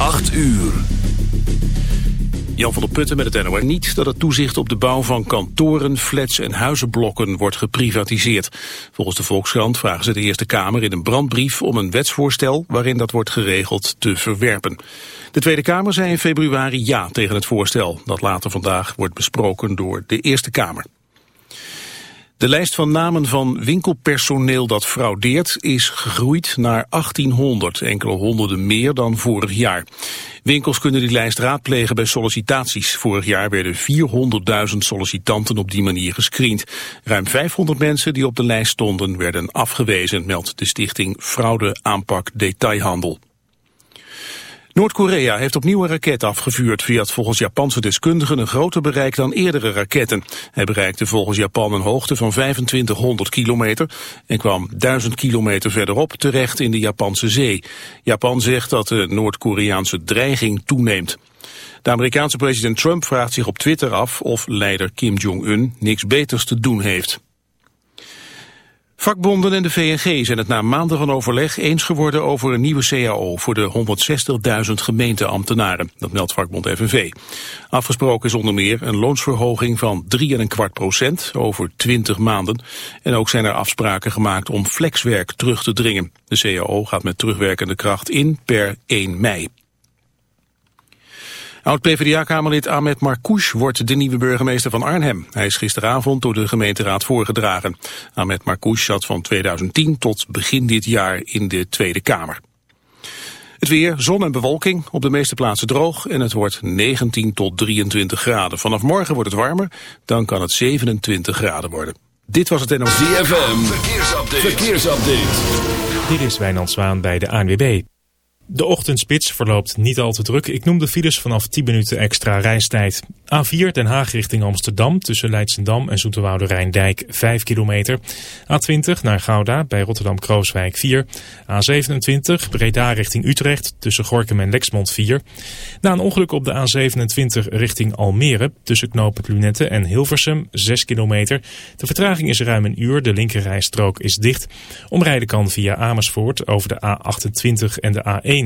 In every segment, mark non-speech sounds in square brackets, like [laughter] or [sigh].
8 uur. Jan van der Putten met het NOR. Niet dat het toezicht op de bouw van kantoren, flats en huizenblokken wordt geprivatiseerd. Volgens de Volkskrant vragen ze de Eerste Kamer in een brandbrief om een wetsvoorstel waarin dat wordt geregeld te verwerpen. De Tweede Kamer zei in februari ja tegen het voorstel dat later vandaag wordt besproken door de Eerste Kamer. De lijst van namen van winkelpersoneel dat fraudeert is gegroeid naar 1800, enkele honderden meer dan vorig jaar. Winkels kunnen die lijst raadplegen bij sollicitaties. Vorig jaar werden 400.000 sollicitanten op die manier gescreend. Ruim 500 mensen die op de lijst stonden werden afgewezen, meldt de stichting Fraude Aanpak Detailhandel. Noord-Korea heeft opnieuw een raket afgevuurd via het volgens Japanse deskundigen een groter bereik dan eerdere raketten. Hij bereikte volgens Japan een hoogte van 2500 kilometer en kwam 1000 kilometer verderop terecht in de Japanse zee. Japan zegt dat de Noord-Koreaanse dreiging toeneemt. De Amerikaanse president Trump vraagt zich op Twitter af of leider Kim Jong-un niks beters te doen heeft. Vakbonden en de VNG zijn het na maanden van overleg eens geworden over een nieuwe CAO voor de 160.000 gemeenteambtenaren. Dat meldt vakbond FNV. Afgesproken is onder meer een loonsverhoging van 3,25 procent over 20 maanden. En ook zijn er afspraken gemaakt om flexwerk terug te dringen. De CAO gaat met terugwerkende kracht in per 1 mei. Oud-PVDA-kamerlid Ahmed Marcouch wordt de nieuwe burgemeester van Arnhem. Hij is gisteravond door de gemeenteraad voorgedragen. Ahmed Marcouch zat van 2010 tot begin dit jaar in de Tweede Kamer. Het weer, zon en bewolking, op de meeste plaatsen droog en het wordt 19 tot 23 graden. Vanaf morgen wordt het warmer, dan kan het 27 graden worden. Dit was het NOS. ZFM, verkeersupdate. verkeersupdate. Dit is Wijnand Zwaan bij de ANWB. De ochtendspits verloopt niet al te druk. Ik noem de files vanaf 10 minuten extra reistijd. A4 Den Haag richting Amsterdam tussen Leidsendam en Zoeterwoude Rijndijk 5 kilometer. A20 naar Gouda bij Rotterdam-Krooswijk 4. A27 Breda richting Utrecht tussen Gorkum en Lexmond 4. Na een ongeluk op de A27 richting Almere tussen knopen Lunette en Hilversum 6 kilometer. De vertraging is ruim een uur. De linkerrijstrook is dicht. Omrijden kan via Amersfoort over de A28 en de A1.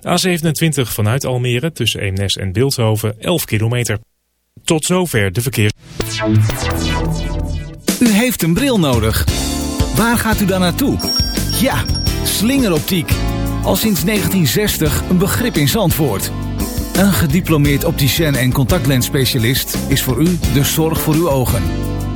De A27 vanuit Almere tussen Eemnes en Beeldhoven 11 kilometer. Tot zover de verkeers. U heeft een bril nodig. Waar gaat u dan naartoe? Ja, slingeroptiek. Al sinds 1960 een begrip in Zandvoort. Een gediplomeerd opticien en contactlensspecialist is voor u de zorg voor uw ogen.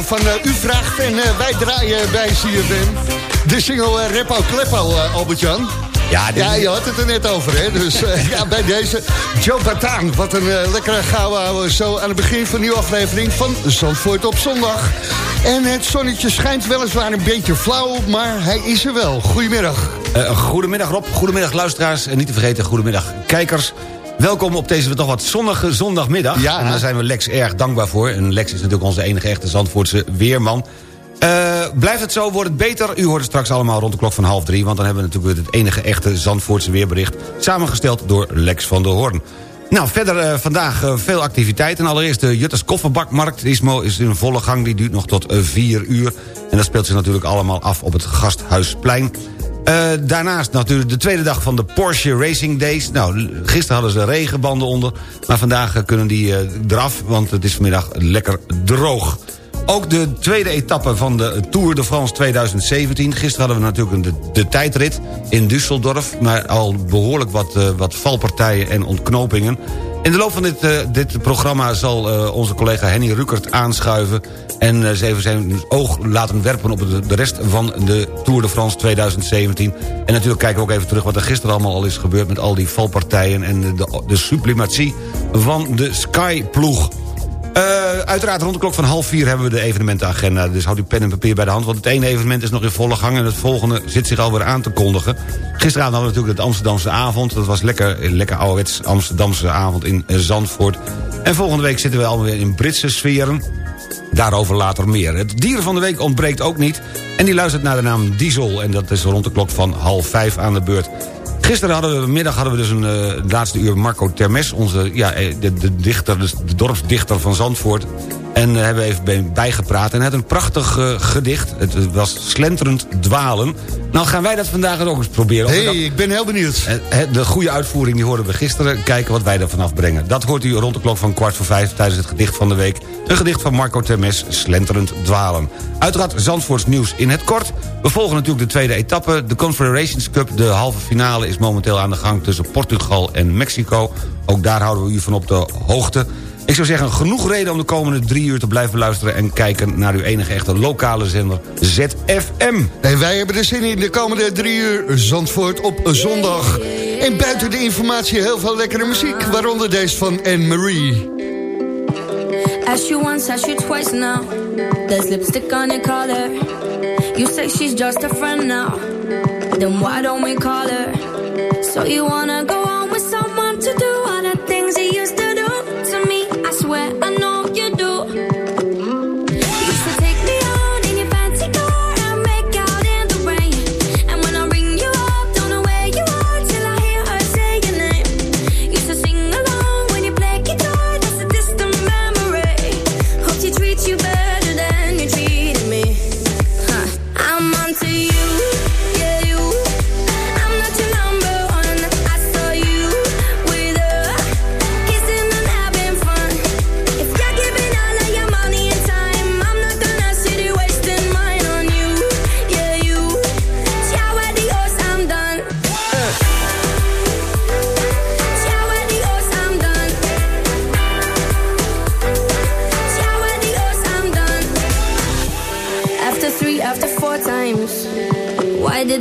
Van uh, U vraagt en uh, wij draaien bij CFM. De single uh, Repo Kleppo, Albert-Jan. Ja, ja, je had het er net over, hè. Dus [laughs] ja, bij deze Joe Bataan. Wat een lekkere gouden zo aan het begin van een nieuwe aflevering van Zandvoort op zondag. En het zonnetje schijnt weliswaar een beetje flauw, maar hij is er wel. Goedemiddag. goedemiddag Rob, goedemiddag luisteraars. En niet te vergeten, goedemiddag kijkers. Welkom op deze toch wat zonnige zondagmiddag. Ja. En daar zijn we Lex erg dankbaar voor. En Lex is natuurlijk onze enige echte Zandvoortse weerman. Uh, blijft het zo, wordt het beter. U hoort het straks allemaal rond de klok van half drie... want dan hebben we natuurlijk het enige echte Zandvoortse weerbericht... samengesteld door Lex van der Hoorn. Nou, verder uh, vandaag uh, veel activiteiten. Allereerst de Jutters Kofferbakmarkt is, is in volle gang. Die duurt nog tot vier uur. En dat speelt zich natuurlijk allemaal af op het Gasthuisplein. Uh, daarnaast natuurlijk de tweede dag van de Porsche Racing Days. Nou, gisteren hadden ze regenbanden onder. Maar vandaag uh, kunnen die uh, eraf, want het is vanmiddag lekker droog. Ook de tweede etappe van de Tour de France 2017. Gisteren hadden we natuurlijk de, de tijdrit in Düsseldorf. Maar al behoorlijk wat, wat valpartijen en ontknopingen. In de loop van dit, uh, dit programma zal uh, onze collega Henny Rukert aanschuiven... en uh, ze even zijn oog laten werpen op de, de, rest van de Tour de France 2017. En natuurlijk kijken we ook even terug wat er gisteren allemaal al is gebeurd... met al die valpartijen en de, de sublimatie van de Sky-ploeg. Uh, uiteraard rond de klok van half vier hebben we de evenementenagenda. Dus houd uw pen en papier bij de hand. Want het ene evenement is nog in volle gang... en het volgende zit zich alweer aan te kondigen. Gisteravond hadden we natuurlijk het Amsterdamse avond. Dat was lekker, lekker ouderwets Amsterdamse avond in Zandvoort. En volgende week zitten we alweer in Britse sferen. Daarover later meer. Het dier van de week ontbreekt ook niet. En die luistert naar de naam Diesel. En dat is rond de klok van half vijf aan de beurt. Gisteren hadden we, middag hadden we dus een uh, laatste uur Marco Termes... onze ja, eh, de, dichter, de dorpsdichter van Zandvoort. En uh, hebben even bijgepraat. En hij had een prachtig uh, gedicht. Het was Slenterend Dwalen. Nou gaan wij dat vandaag ook eens proberen. Hé, hey, ik ben heel benieuwd. de goede uitvoering die hoorden we gisteren. Kijken wat wij er vanaf brengen. Dat hoort u rond de klok van kwart voor vijf... tijdens het gedicht van de week. Een gedicht van Marco Termes, Slenterend Dwalen. Uiteraard Zandvoorts nieuws in het kort. We volgen natuurlijk de tweede etappe. De Confederations Cup, de halve finale, is momenteel aan de gang... tussen Portugal en Mexico. Ook daar houden we u van op de hoogte. Ik zou zeggen, genoeg reden om de komende drie uur te blijven luisteren... en kijken naar uw enige echte lokale zender ZFM. En wij hebben er zin in de komende drie uur Zandvoort op zondag. En buiten de informatie heel veel lekkere muziek... waaronder deze van Anne-Marie. Ask you once, ask you twice now. There's lipstick on your collar. You say she's just a friend now. Then why don't we call her? So you wanna go on with someone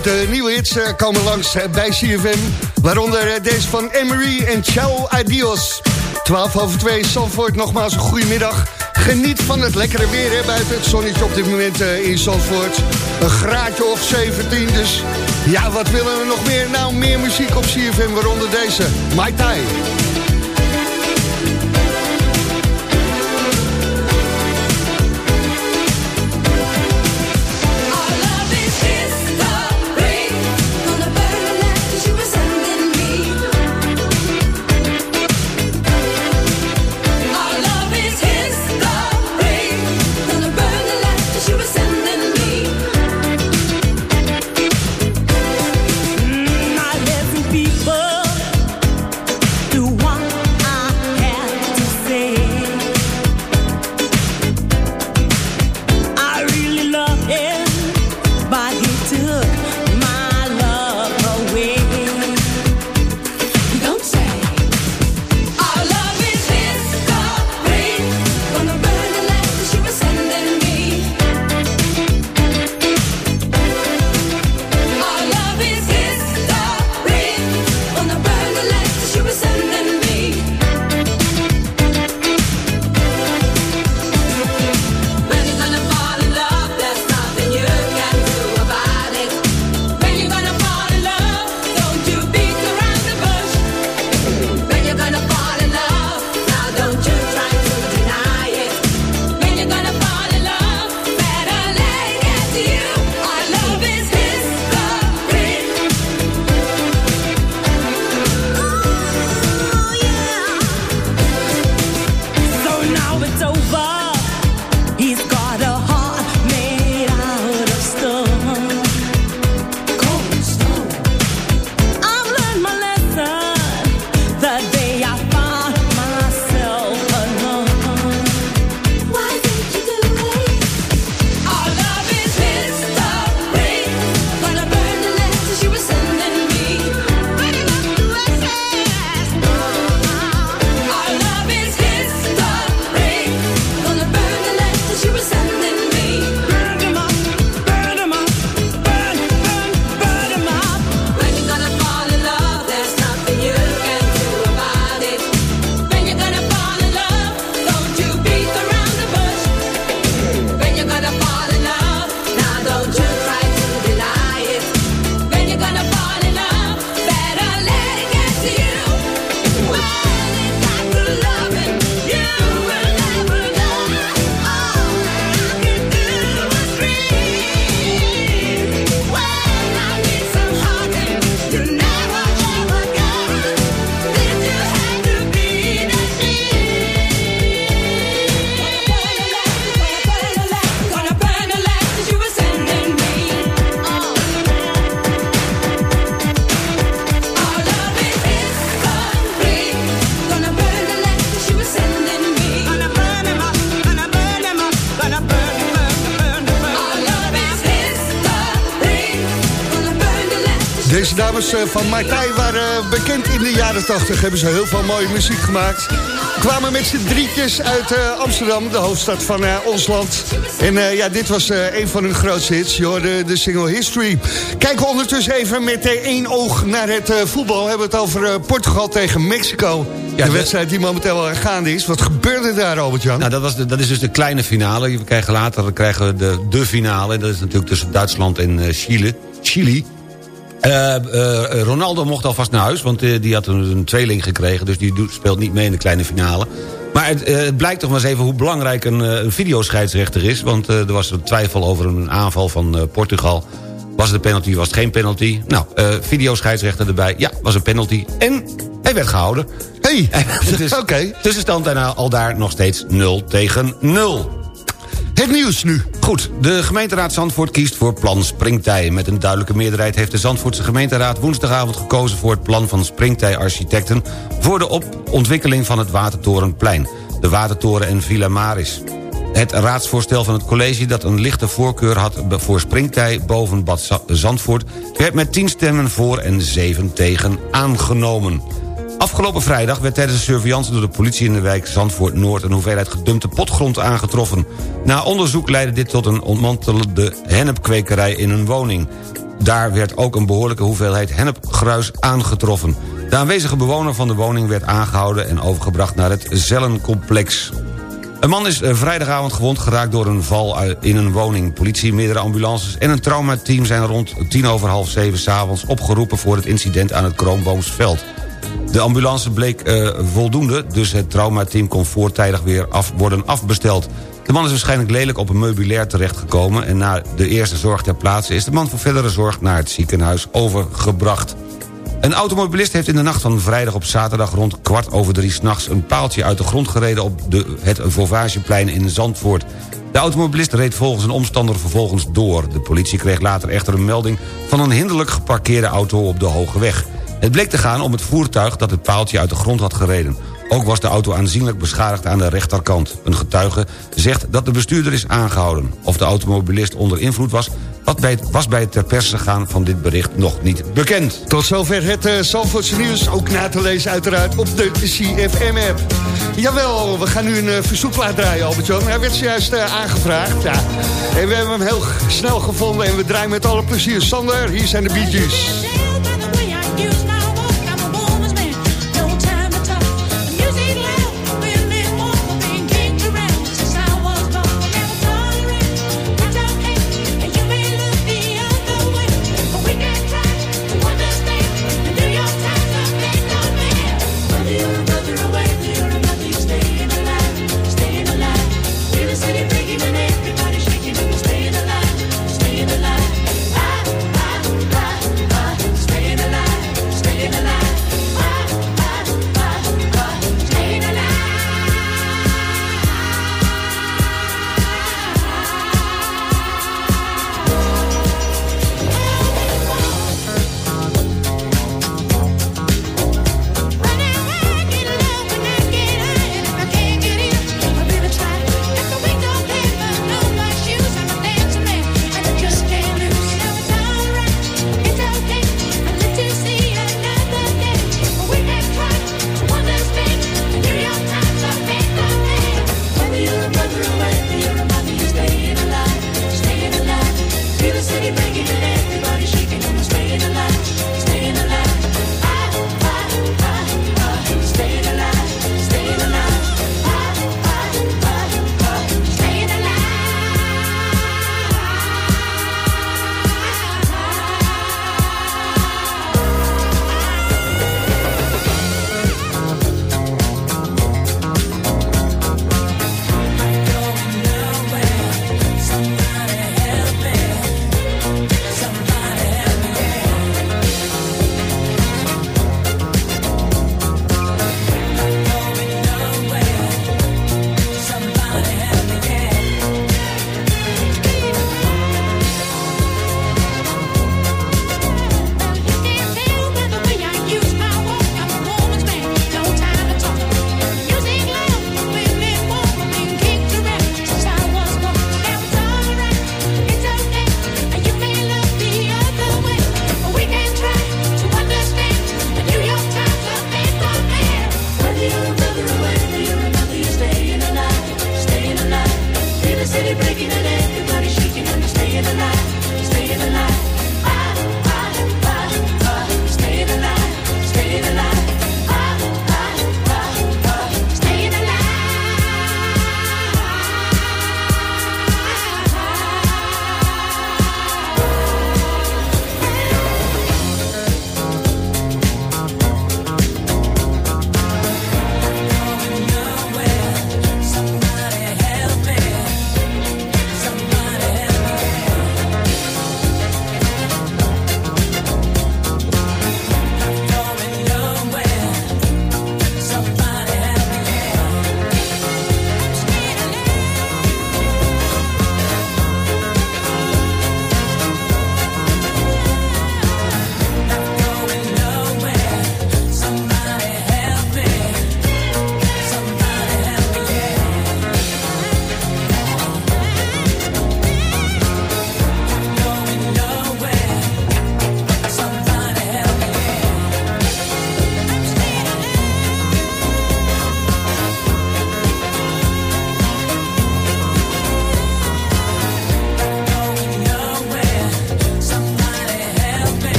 de nieuwe hits eh, komen langs eh, bij CFM. Waaronder eh, deze van Emery en Ciao Adios. 12 over 2, Zandvoort, nogmaals een goede middag. Geniet van het lekkere weer hè, buiten. Het zonnetje op dit moment in Zandvoort. Een graadje of 17, dus ja, wat willen we nog meer? Nou, meer muziek op CFM, waaronder deze. Mai Tai. Deze dames van Martij waren bekend in de jaren 80. Hebben ze heel veel mooie muziek gemaakt. Kwamen met z'n drietjes uit Amsterdam, de hoofdstad van ons land. En ja, dit was een van hun grootste hits, joh, de, de single History. Kijken we ondertussen even met één oog naar het voetbal. We hebben het over Portugal tegen Mexico. Ja, de wedstrijd die momenteel gaande is. Wat gebeurde daar, Albert-Jan? Nou, dat, was de, dat is dus de kleine finale. We krijgen later krijgen we de, de finale. En dat is natuurlijk tussen Duitsland en Chile. Chili. Uh, uh, Ronaldo mocht alvast naar huis, want die had een, een, tweeling gekregen... dus die speelt niet mee in de kleine finale. Maar het, het blijkt toch maar eens even hoe belangrijk een, een videoscheidsrechter is... want er was een twijfel over een aanval van Portugal... Was het een penalty, was het geen penalty? Nou, videoscheidsrechter erbij. Ja, was een penalty. En hij werd gehouden. Hey, [laughs] dus, [laughs] oké. Okay. Tussenstand daarna al daar nog steeds 0 tegen 0. Het nieuws nu. Goed, de gemeenteraad Zandvoort kiest voor plan Springtij. Met een duidelijke meerderheid heeft de Zandvoortse gemeenteraad... woensdagavond gekozen voor het plan van Springtij Architecten... voor de ontwikkeling van het Watertorenplein, de Watertoren en Villa Maris. Het raadsvoorstel van het college dat een lichte voorkeur had... voor Springtij boven Bad Zandvoort... werd met 10 stemmen voor en 7 tegen aangenomen. Afgelopen vrijdag werd tijdens de surveillance door de politie in de wijk Zandvoort Noord... een hoeveelheid gedumpte potgrond aangetroffen. Na onderzoek leidde dit tot een ontmantelde hennepkwekerij in een woning. Daar werd ook een behoorlijke hoeveelheid hennepgruis aangetroffen. De aanwezige bewoner van de woning werd aangehouden... en overgebracht naar het Zellencomplex. Een man is eh, vrijdagavond gewond geraakt door een val in een woning. Politie, meerdere ambulances en een traumateam zijn rond tien over half zeven s'avonds opgeroepen voor het incident aan het Kroonboomsveld. De ambulance bleek uh, voldoende, dus het traumateam kon voortijdig weer af, worden afbesteld. De man is waarschijnlijk lelijk op een meubilair terechtgekomen... en na de eerste zorg ter plaatse is de man voor verdere zorg naar het ziekenhuis overgebracht. Een automobilist heeft in de nacht van vrijdag op zaterdag rond kwart over drie s'nachts... een paaltje uit de grond gereden op de, het Vauvageplein in Zandvoort. De automobilist reed volgens een omstander vervolgens door. De politie kreeg later echter een melding van een hinderlijk geparkeerde auto op de Hoge Weg. Het bleek te gaan om het voertuig dat het paaltje uit de grond had gereden. Ook was de auto aanzienlijk beschadigd aan de rechterkant. Een getuige zegt dat de bestuurder is aangehouden. Of de automobilist onder invloed was... Bij was bij het ter perse gaan van dit bericht nog niet bekend. Tot zover het uh, nieuws. Ook na te lezen uiteraard op de CFM-app. Jawel, we gaan nu een uh, verzoekplaat draaien, Albert-Jan. Hij werd zojuist uh, aangevraagd. Ja. En we hebben hem heel snel gevonden en we draaien met alle plezier. Sander, hier zijn de Bee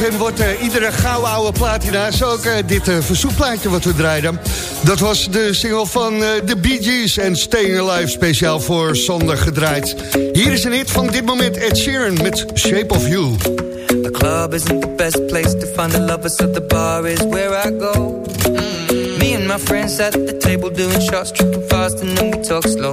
CFM wordt uh, iedere gouden oude platina. Zo ook uh, dit uh, verzoekplaatje wat we draaiden. Dat was de single van de Bee Gees en Staying Alive speciaal voor zondag gedraaid. Hier is een hit van dit moment Ed Sheeran met Shape of You. The club isn't the best place to find the lovers, so the bar is where I go. Me and my friends at the table doing shots, tripping fast and then we talk slow.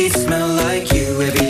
sheets smell like you. Every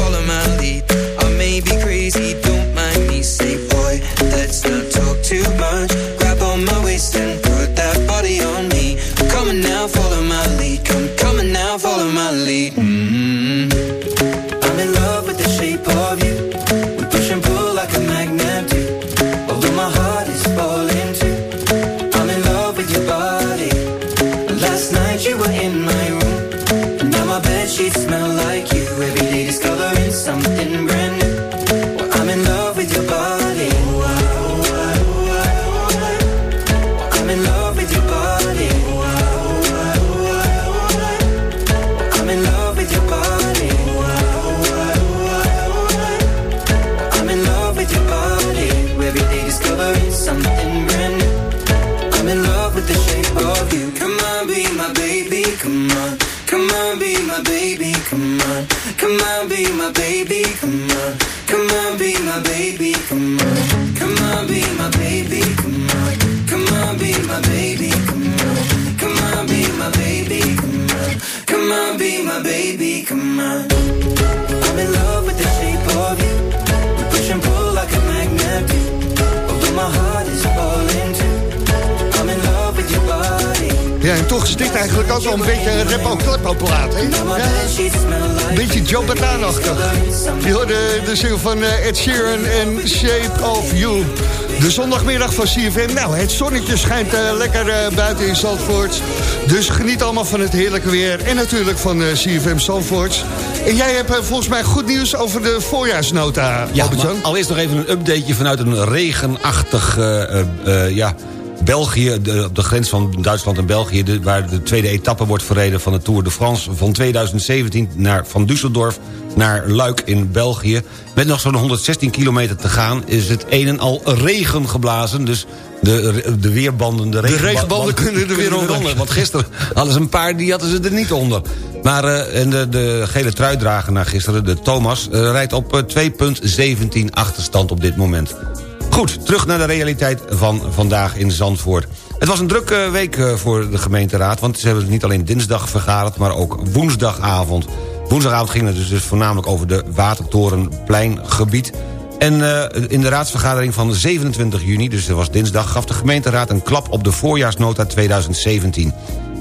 dit eigenlijk ook wel een beetje een repo-klepo-plaat, hè? Ja. Een beetje Joe Bataan-achtig. Je hoorde de single van uh, Ed Sheeran en Shape of You. De zondagmiddag van CFM. Nou, het zonnetje schijnt uh, lekker uh, buiten in Zandvoort. Dus geniet allemaal van het heerlijke weer. En natuurlijk van uh, CFM Zandvoort. En jij hebt volgens mij goed nieuws over de voorjaarsnota, ja, Allereerst nog even een updateje vanuit een regenachtig... ja, België, de, op de grens van Duitsland en België... De, waar de tweede etappe wordt verreden van de Tour de France... van 2017 naar, van Düsseldorf naar Luik in België. Met nog zo'n 116 kilometer te gaan is het een en al regen geblazen. Dus de, de weerbanden, de, de regenbanden kunnen er weer onder. Want gisteren hadden ze een paar, die hadden ze er niet onder. Maar uh, en de, de gele truidrager naar gisteren, de Thomas... Uh, rijdt op 2,17 achterstand op dit moment. Goed, terug naar de realiteit van vandaag in Zandvoort. Het was een drukke week eh, voor de gemeenteraad... want ze hebben niet alleen dinsdag vergaderd... maar ook woensdagavond. Woensdagavond ging het dus, dus voornamelijk over de Watertorenpleingebied... En uh, in de raadsvergadering van 27 juni, dus dat was dinsdag... gaf de gemeenteraad een klap op de voorjaarsnota 2017.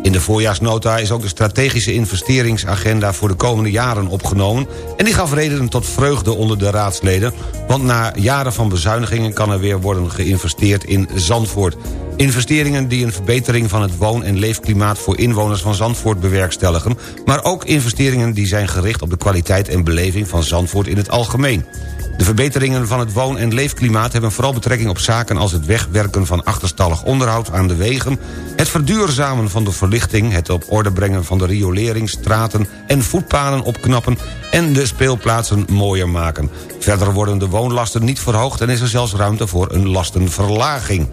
In de voorjaarsnota is ook de strategische investeringsagenda... voor de komende jaren opgenomen... en die gaf reden tot vreugde onder de raadsleden... Want na jaren van bezuinigingen kan er weer worden geïnvesteerd in Zandvoort. Investeringen die een verbetering van het woon- en leefklimaat... voor inwoners van Zandvoort bewerkstelligen... maar ook investeringen die zijn gericht op de kwaliteit en beleving van Zandvoort in het algemeen. De verbeteringen van het woon- en leefklimaat hebben vooral betrekking op zaken als het wegwerken van achterstallig onderhoud aan de wegen, het verduurzamen van de verlichting, het op orde brengen van de riolering, straten en voetpaden opknappen en de speelplaatsen mooier maken. Verder worden de woonlasten niet verhoogd en is er zelfs ruimte voor een lastenverlaging.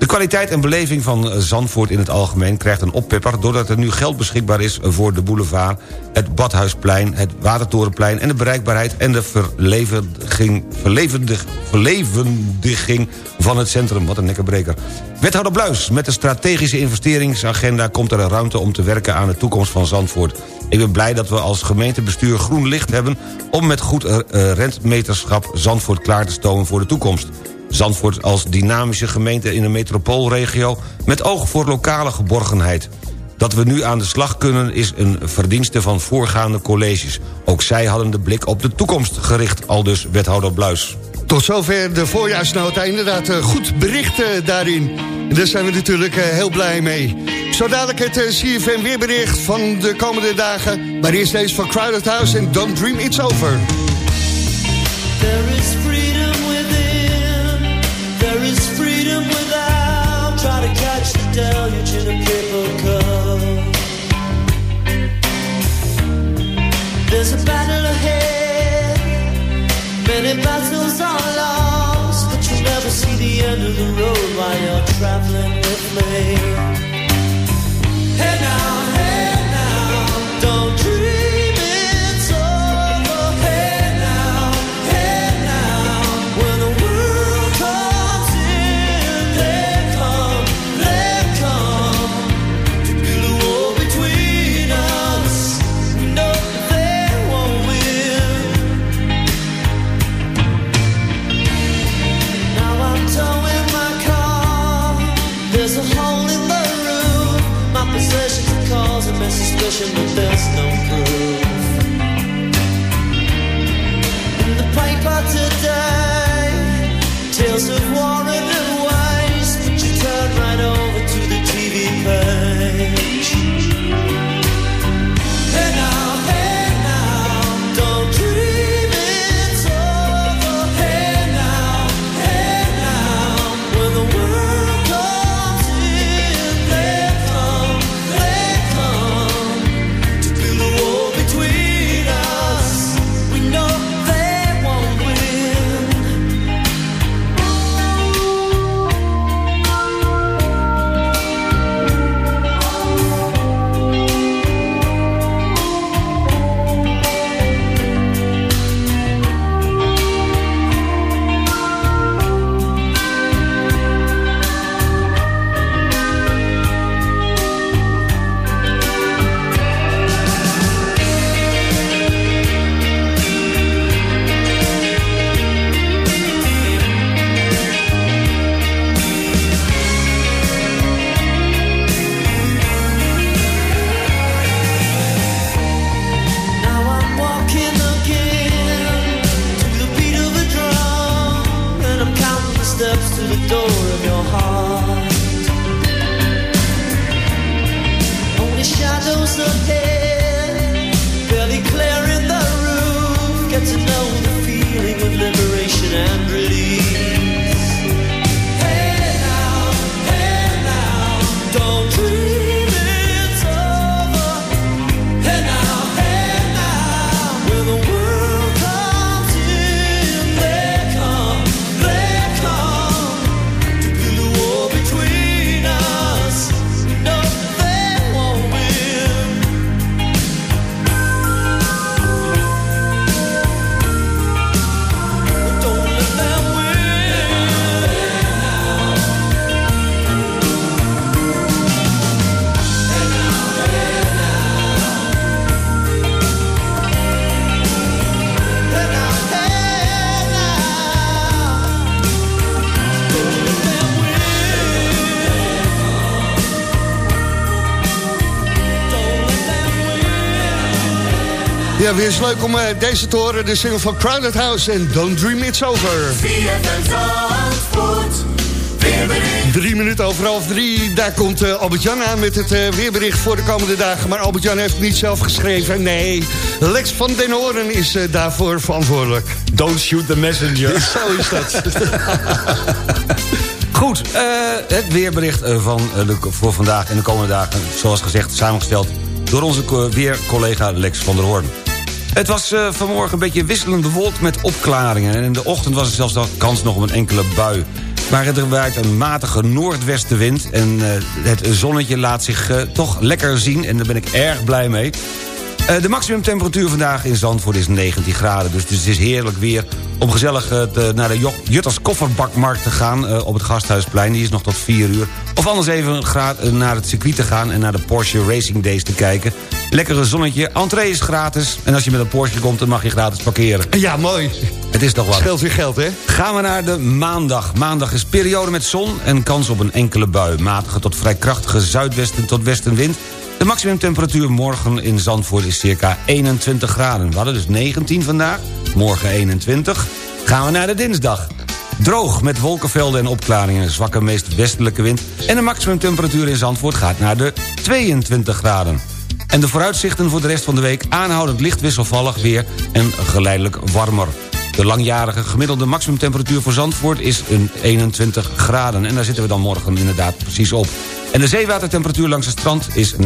De kwaliteit en beleving van Zandvoort in het algemeen krijgt een oppepper... doordat er nu geld beschikbaar is voor de boulevard... het Badhuisplein, het Watertorenplein... en de bereikbaarheid en de verlevendiging, verlevendig, verlevendiging van het centrum. Wat een nekkenbreker. Wethouder Bluis, met de strategische investeringsagenda... komt er ruimte om te werken aan de toekomst van Zandvoort. Ik ben blij dat we als gemeentebestuur groen licht hebben... om met goed uh, rentmeterschap Zandvoort klaar te stomen voor de toekomst. Zandvoort als dynamische gemeente in een metropoolregio... met oog voor lokale geborgenheid. Dat we nu aan de slag kunnen is een verdienste van voorgaande colleges. Ook zij hadden de blik op de toekomst gericht, al dus wethouder Bluis. Tot zover de voorjaarsnota. Inderdaad, eh, goed bericht eh, daarin. Daar zijn we natuurlijk eh, heel blij mee. Zo dadelijk het CFM weerbericht van de komende dagen. Maar eerst deze van Crowded House en Don't Dream It's Over. The deluge in a paper cup. There's a battle ahead. Many battles are lost. But you'll never see the end of the road while you're traveling with me. Hey now, hey Ja, weer eens leuk om uh, deze te horen. De single van Crowded House en Don't Dream It's Over. Drie minuten over half drie. Daar komt uh, Albert-Jan aan met het uh, weerbericht voor de komende dagen. Maar Albert-Jan heeft het niet zelf geschreven. Nee, Lex van den Hoorn is uh, daarvoor verantwoordelijk. Don't shoot the messenger. [laughs] Zo is dat. [laughs] Goed, het weerbericht van, de, voor vandaag en de komende dagen... zoals gezegd, samengesteld door onze weercollega Lex van der Hoorn. Het was uh, vanmorgen een beetje wisselend bewolkt met opklaringen. En in de ochtend was er zelfs nog kans nog op een enkele bui. Maar er waait een matige noordwestenwind... en uh, het zonnetje laat zich uh, toch lekker zien en daar ben ik erg blij mee. De maximumtemperatuur vandaag in Zandvoort is 19 graden. Dus het is heerlijk weer om gezellig naar de Jutters Kofferbakmarkt te gaan... op het Gasthuisplein. Die is nog tot 4 uur. Of anders even naar het circuit te gaan... en naar de Porsche Racing Days te kijken. Lekkere zonnetje, entree is gratis. En als je met een Porsche komt, dan mag je gratis parkeren. Ja, mooi. Het is toch wat. Scheelt weer geld, hè? Gaan we naar de maandag. Maandag is periode met zon en kans op een enkele bui. Matige tot vrij krachtige zuidwesten tot westenwind. De maximumtemperatuur morgen in Zandvoort is circa 21 graden. We hadden dus 19 vandaag, morgen 21. Gaan we naar de dinsdag. Droog met wolkenvelden en opklaringen, zwakke meest westelijke wind... en de maximumtemperatuur in Zandvoort gaat naar de 22 graden. En de vooruitzichten voor de rest van de week aanhoudend licht wisselvallig weer en geleidelijk warmer. De langjarige gemiddelde maximumtemperatuur voor Zandvoort is een 21 graden. En daar zitten we dan morgen inderdaad precies op. En de zeewatertemperatuur langs het strand is 19,5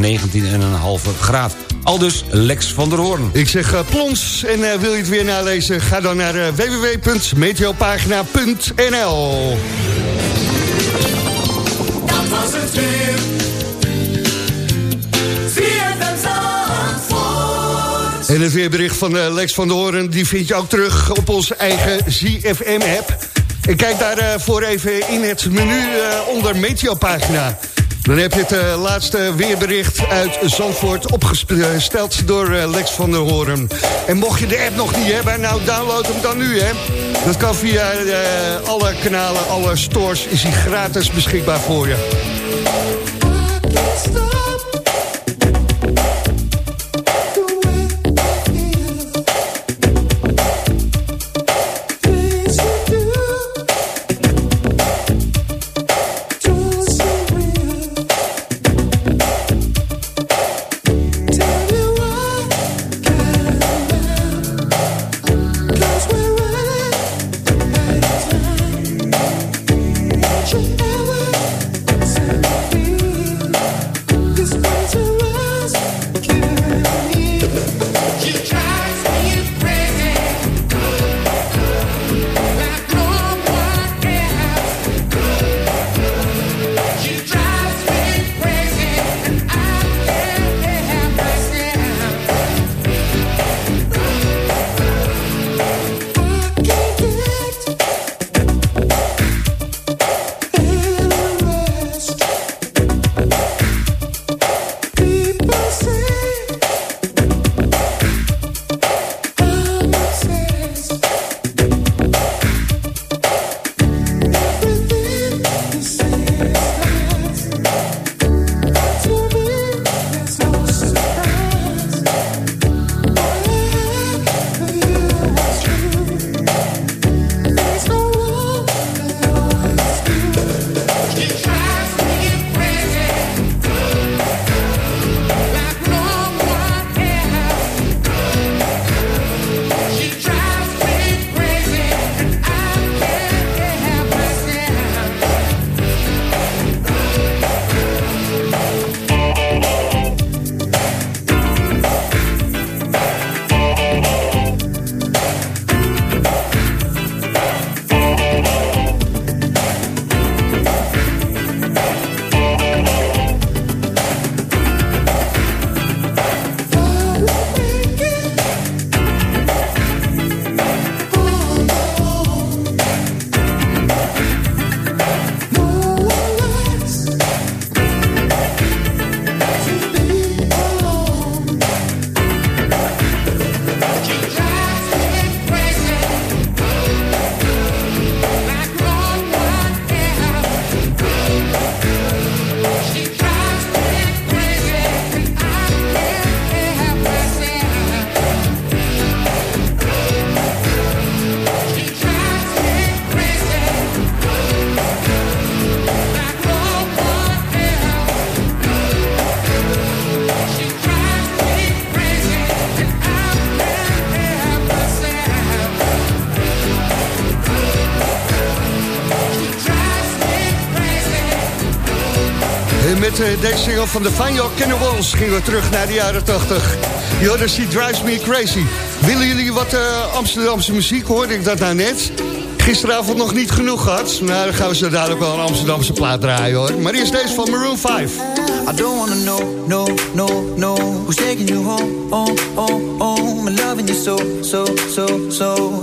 graad. Al dus Lex van der Hoorn. Ik zeg uh, plons. En uh, wil je het weer nalezen? Ga dan naar uh, www.meteopagina.nl Dat was het weer. En het weerbericht van uh, Lex van der Hoorn... die vind je ook terug op onze eigen ZFM-app. En kijk daarvoor uh, even in het menu uh, onder Meteopagina. Dan heb je het laatste weerbericht uit Zandvoort opgesteld door Lex van der Hoorn. En mocht je de app nog niet hebben, nou download hem dan nu, hè. Dat kan via alle kanalen, alle stores, is hij gratis beschikbaar voor je. Met uh, deze single van de Fine Kenny Walls gingen we terug naar de jaren 80. Jordan She Drives Me Crazy. Willen jullie wat uh, Amsterdamse muziek, hoorde ik dat nou net? Gisteravond nog niet genoeg gehad. Nou, dan gaan we zo dadelijk wel een Amsterdamse plaat draaien, hoor. Maar eerst deze van Maroon 5. I don't wanna know, no, no, no Who's taking you home, oh, oh, oh I'm loving you so, so, so, so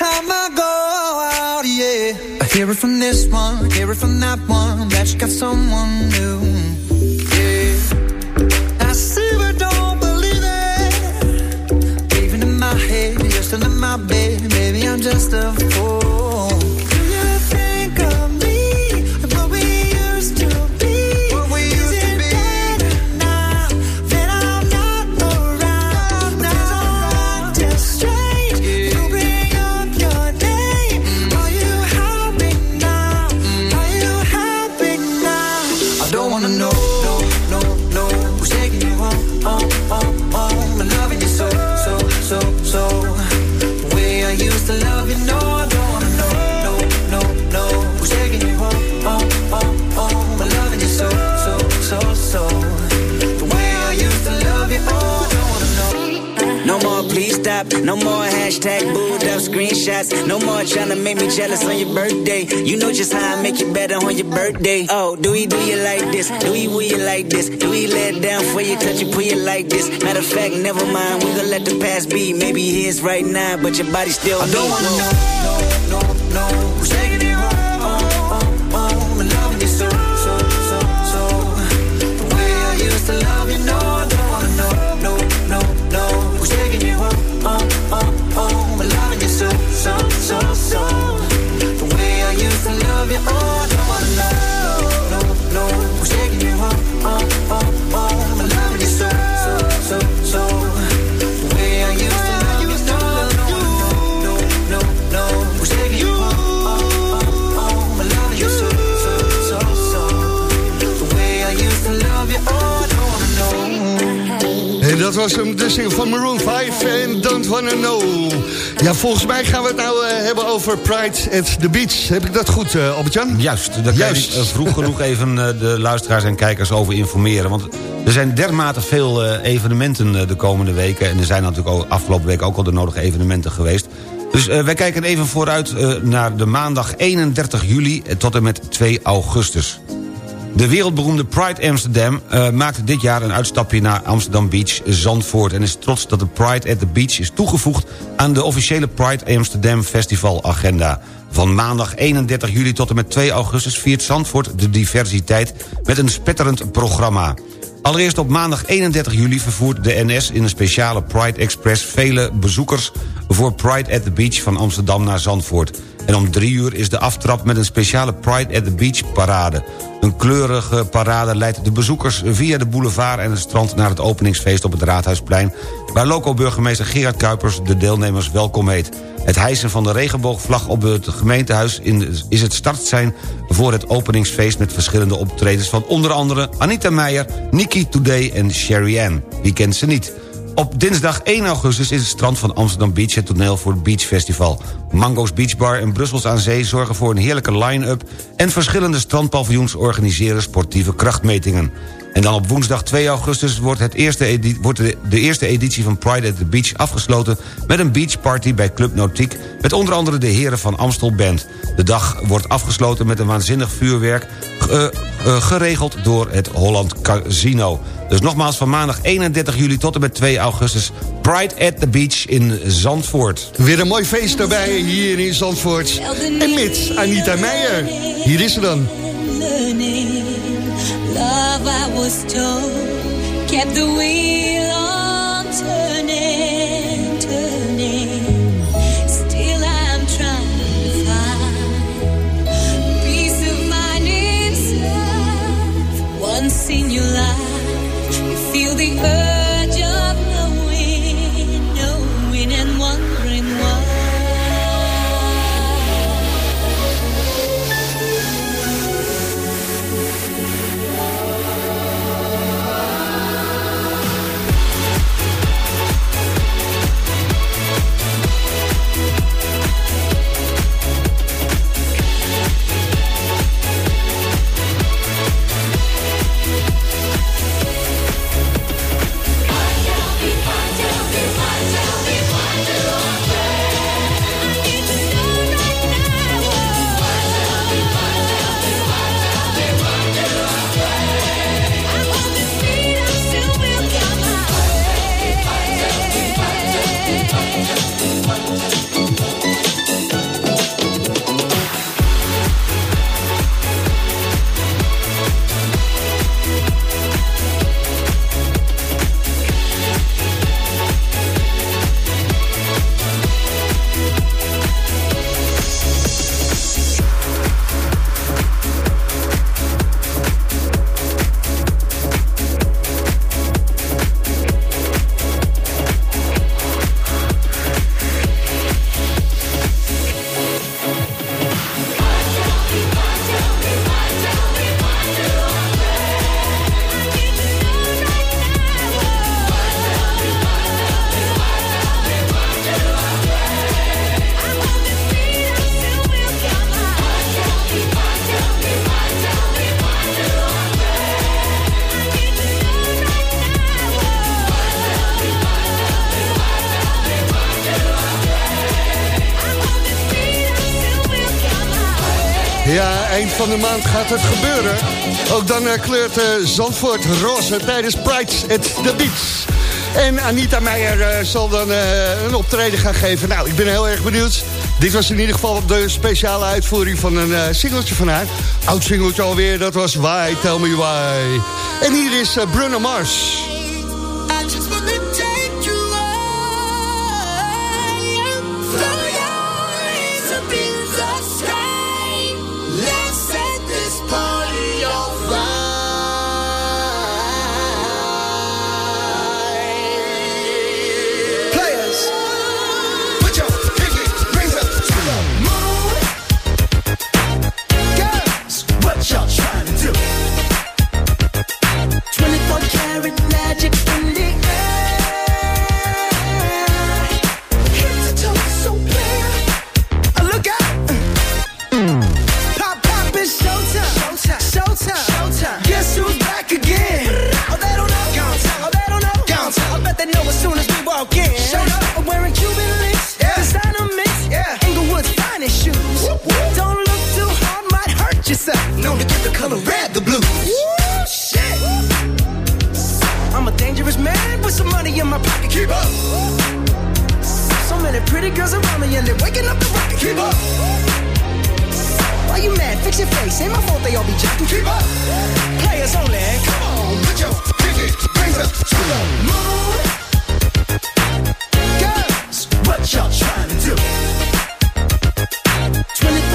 I go out, yeah. I hear it from this one, hear it from that one, that you got someone new. Yeah. I see but don't believe it. Even in my head, you're still in my bed, baby, I'm just a better on your birthday. Oh, do we do you like this? Do we will you like this? Do we let down for you, touch you, pull you like this? Matter of fact, never mind. We gonna let the past be. Maybe here's right now, but your body still. I don't wanna know, was hem, de single van Maroon 5 en Don't Wanna Know. Ja, volgens mij gaan we het nou uh, hebben over Pride at the Beach. Heb ik dat goed, uh, Albert-Jan? Juist, daar Juist. kan je vroeg genoeg [laughs] even de luisteraars en kijkers over informeren. Want er zijn dermate veel evenementen de komende weken... en er zijn natuurlijk ook afgelopen week ook al de nodige evenementen geweest. Dus wij kijken even vooruit naar de maandag 31 juli tot en met 2 augustus. De wereldberoemde Pride Amsterdam uh, maakt dit jaar een uitstapje naar Amsterdam Beach, Zandvoort... en is trots dat de Pride at the Beach is toegevoegd aan de officiële Pride Amsterdam Festival agenda. Van maandag 31 juli tot en met 2 augustus viert Zandvoort de diversiteit met een spetterend programma. Allereerst op maandag 31 juli vervoert de NS in een speciale Pride Express... vele bezoekers voor Pride at the Beach van Amsterdam naar Zandvoort. En om drie uur is de aftrap met een speciale Pride at the Beach parade. Een kleurige parade leidt de bezoekers via de boulevard en het strand... naar het openingsfeest op het Raadhuisplein... waar loco-burgemeester Gerard Kuipers de deelnemers welkom heet. Het hijsen van de regenboogvlag op het gemeentehuis is het startsein voor het openingsfeest met verschillende optredens van onder andere Anita Meijer, Nikki Today en Sherry Ann. Wie kent ze niet? Op dinsdag 1 augustus is het strand van Amsterdam Beach... het toneel voor het Beach Festival. Mango's Beach Bar en Brussels aan Zee zorgen voor een heerlijke line-up... en verschillende strandpaviljoens organiseren sportieve krachtmetingen. En dan op woensdag 2 augustus wordt, het eerste wordt de, eerste editie van Pride at the Beach afgesloten... met een beachparty bij Club Nautiek... met onder andere de heren van Amstel Band. De dag wordt afgesloten met een waanzinnig vuurwerk... Uh, uh, geregeld door het Holland Casino. Dus nogmaals van maandag 31 juli tot en met 2 augustus... Pride at the Beach in Zandvoort. Weer een mooi feest erbij hier in Zandvoort. En met Anita Meijer. Hier is ze dan. love was kept the wheel van de maand gaat het gebeuren. Ook dan uh, kleurt uh, Zandvoort roze tijdens Pride at the Beach. En Anita Meijer uh, zal dan een optreden gaan geven. Nou, ik ben heel erg benieuwd. Dit was in ieder geval de speciale uitvoering van een singeltje van haar. Oud singeltje alweer, dat was Why, Tell Me Why. En hier is Bruno Mars.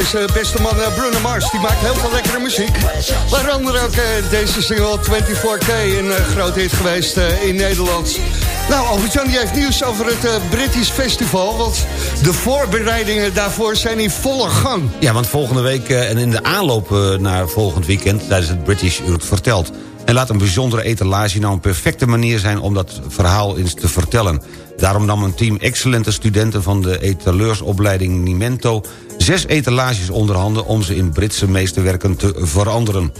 deze beste man eh, Bruno Mars. Die maakt heel veel lekkere muziek. Waaronder ook eh, deze single 24K een uh, groot hit geweest in Nederland. Nou, Albert-Jan heeft nieuws over het British Festival. Want de voorbereidingen daarvoor zijn in volle gang. Ja, want volgende week en in de aanloop naar volgend weekend... tijdens het British verteld. En laat een bijzondere etalage nou een perfecte manier zijn... om dat verhaal eens te vertellen. Daarom nam een team excellente studenten van de etaleursopleiding Nimento... zes etalages onder handen om ze in Britse meesterwerken te veranderen.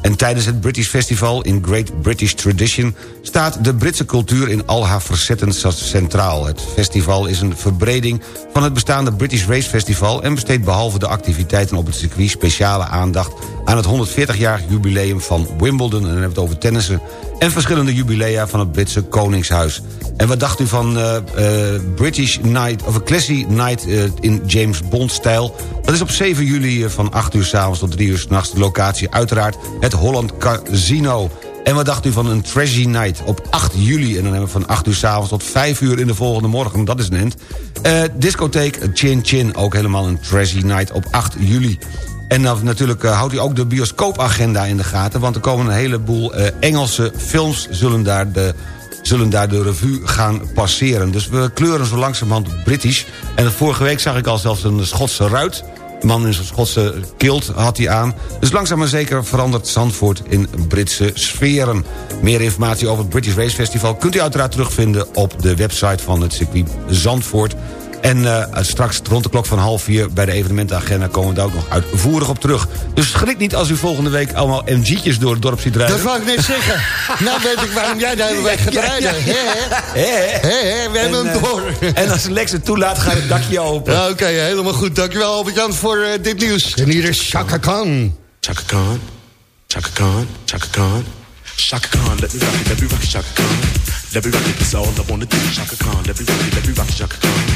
En tijdens het British Festival in Great British Tradition... staat de Britse cultuur in al haar facetten centraal. Het festival is een verbreding van het bestaande British Race Festival... en besteedt behalve de activiteiten op het circuit speciale aandacht... aan het 140-jarig jubileum van Wimbledon... en dan hebben we het over tennissen... en verschillende jubilea van het Britse Koningshuis. En wat dacht u van uh, uh, British Night, of Classy Night uh, in James Bond-stijl? Dat is op 7 juli van 8 uur s'avonds tot 3 uur s'nachts. De locatie uiteraard het Holland Casino. En wat dacht u van een Trashy Night op 8 juli? En dan hebben we van 8 uur s'avonds tot 5 uur in de volgende morgen. Dat is een end. Discotheek Chin Chin, ook helemaal een Trashy Night op 8 juli. En dan natuurlijk uh, houdt u ook de bioscoopagenda in de gaten... want er komen een heleboel uh, Engelse films zullen daar de zullen daar de revue gaan passeren. Dus we kleuren zo langzamerhand British. En vorige week zag ik al zelfs een Schotse ruit. De man in zijn Schotse kilt had hij aan. Dus langzaam maar zeker verandert Zandvoort in Britse sferen. Meer informatie over het British Race Festival... kunt u uiteraard terugvinden op de website van het circuit Zandvoort... En uh, straks rond de klok van half vier bij de evenementenagenda... komen we daar ook nog uitvoerig op terug. Dus schrik niet als u volgende week allemaal MG'tjes door het dorp ziet rijden. Dat wou ik net zeggen. [laughs] nou weet ik waarom jij de hele week gaat rijden. We hebben hem door. En als Lex het toelaat, gaat het dakje open. Oké, helemaal goed. Dankjewel Albert-Jan voor uh, dit nieuws. En hier is Chaka Khan. Chaka Khan, Chaka Khan, Chaka Khan. Chaka Khan, let me rock it, let me rock it, Chaka Khan. Let me rock it, that's all I wanna do. Chaka Khan, let me rock it, let me rock it, Chaka Khan.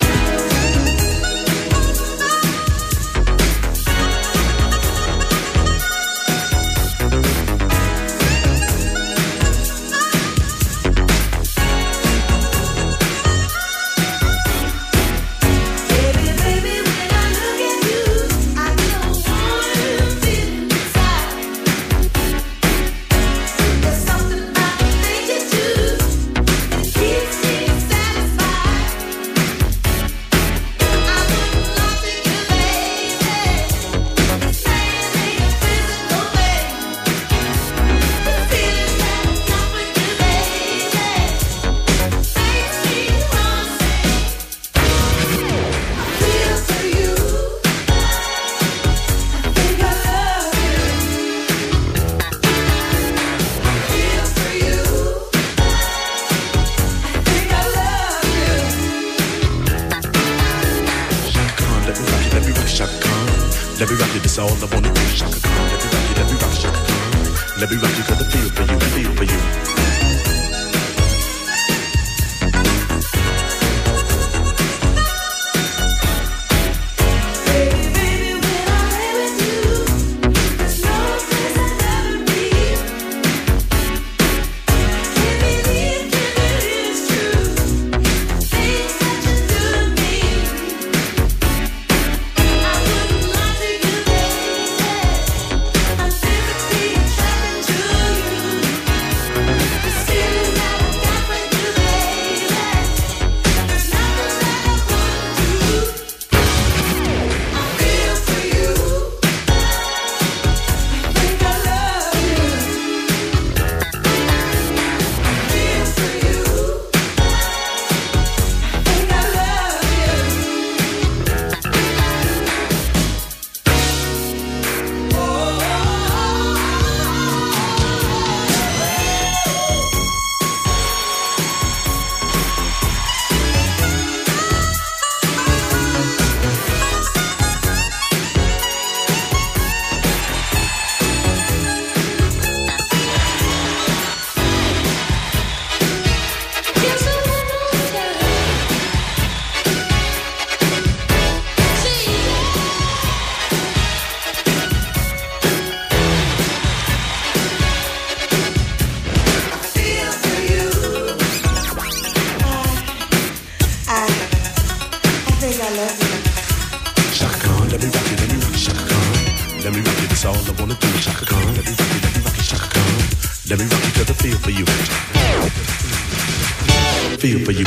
Let me rock you 'cause I feel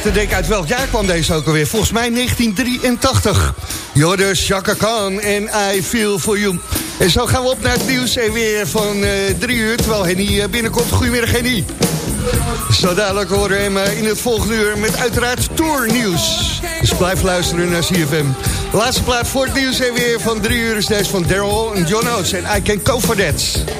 even te denken, uit welk jaar kwam deze ook alweer? Volgens mij 1983. Jorde Chaka Khan en I Feel For You. En zo gaan we op naar het nieuws en weer van uh, drie uur... terwijl Henny uh, binnenkomt. Goedemiddag, Henny. Zo dadelijk horen we hem uh, in het volgende uur met uiteraard tournieuws. Dus blijf luisteren naar CFM. laatste plaat voor het nieuws en weer van drie uur is deze van Daryl en John Oates. En I Can Go For That.